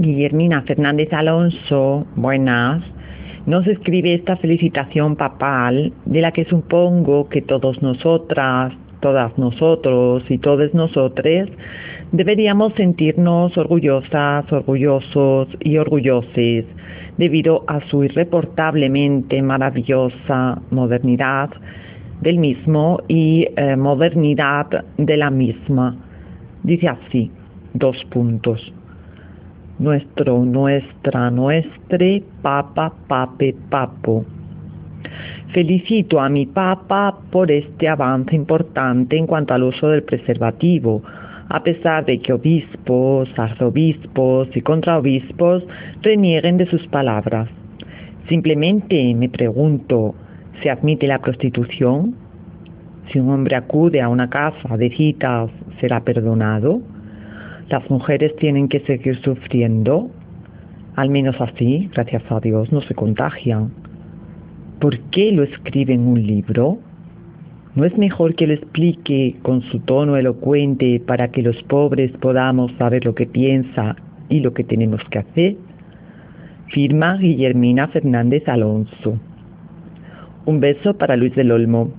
Guillermina Fernández Alonso, buenas. Nos escribe esta felicitación papal de la que supongo que todos nosotras, todas nosotros y todos nosotros deberíamos sentirnos orgullosas, orgullosos y orgulloses debido a su irreportablemente maravillosa modernidad del mismo y eh, modernidad de la misma. Dice así, dos puntos. Nuestro, nuestra, nuestre, papa, pape, papo. Felicito a mi papa por este avance importante en cuanto al uso del preservativo, a pesar de que obispos, arzobispos y contraobispos renieguen de sus palabras. Simplemente me pregunto, ¿se admite la prostitución? Si un hombre acude a una casa de citas, ¿será perdonado? ¿Las mujeres tienen que seguir sufriendo? Al menos así, gracias a Dios, no se contagian. ¿Por qué lo escribe en un libro? ¿No es mejor que lo explique con su tono elocuente para que los pobres podamos saber lo que piensa y lo que tenemos que hacer? Firma Guillermina Fernández Alonso. Un beso para Luis del Olmo.